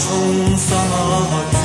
Açalım sana gün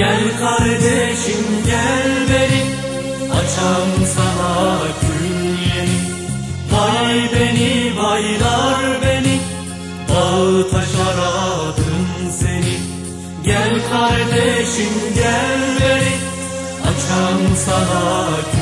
Gel kardeşim gel beni. Açam sana gün yeni Vay beni baylar beni. Dağ taş aradım seni. Gel kardeşim gel beni. Açam sana gün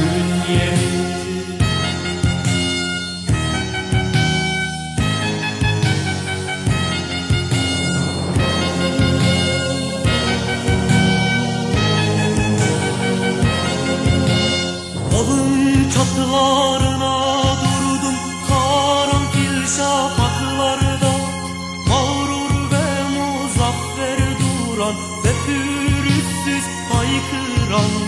Dağın çatılarına durdum karanfil şafaklarda. Mağrur ve muzaffer duran ve pürüzsüz haykıran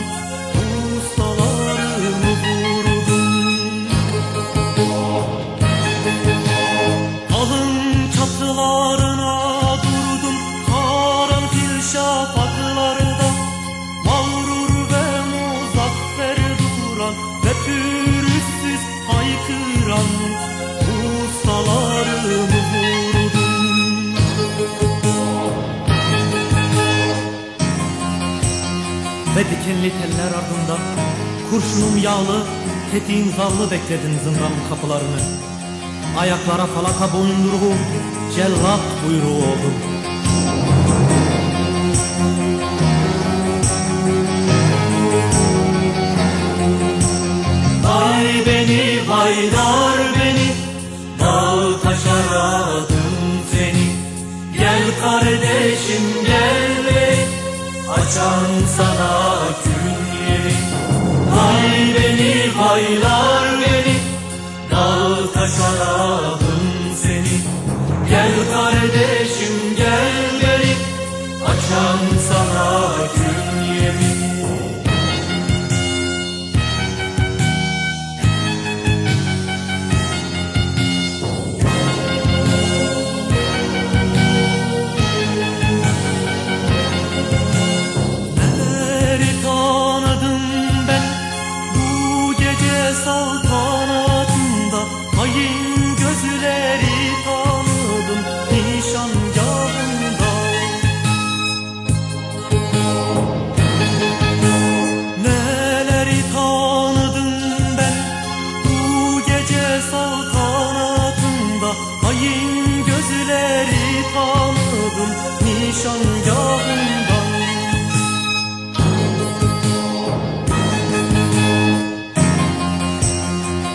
Ve dikenli teller ardında. Kurşunum yağlı, tetiğim zarlı bekledin zindanın kapılarını. Ayaklara falaka boyunduruğum Cellat buyruğu oldum. Vay beni baylar beni Dağ taş aradım seni. Gel kardeşim gel beni Açan sana beni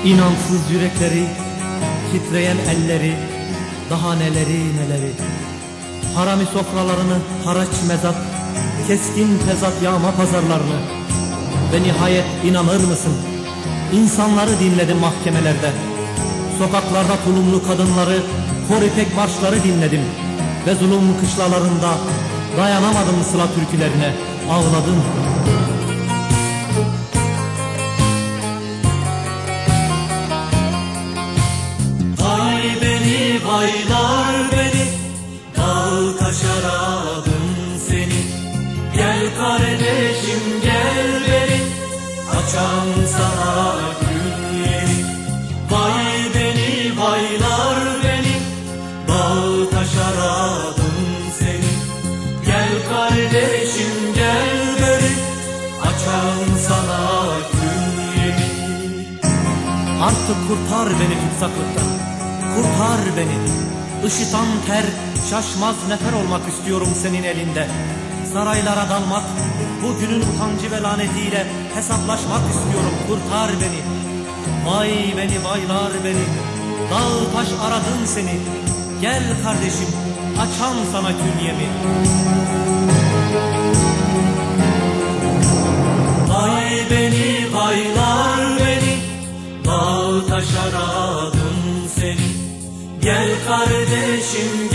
İnansız yürekleri, titreyen elleri, daha neleri neleri. Harami sofralarını, haraç mezat, keskin tezat yağma pazarlarını. Ve nihayet inanır mısın? İnsanları dinledim mahkemelerde. Sokaklarda tulumlu kadınları, kor ipek marşları dinledim. Ve zulüm kışlalarında dayanamadım sıla türkülerine, ağladım. Vay beni baylar beni Dağ taş aradım seni Gel kardeşim gel beni Açan sana Artık kurtar beni tutsaklıktan Kurtar beni. Işıtan ter şaşmaz nefer olmak istiyorum senin elinde. Saraylara dalmak Bugünün utancı ve lanetiyle hesaplaşmak istiyorum. Kurtar beni. Vay beni vaylar beni. Dağ taş aradım seni. Gel kardeşim açam sana künyemi kardeşim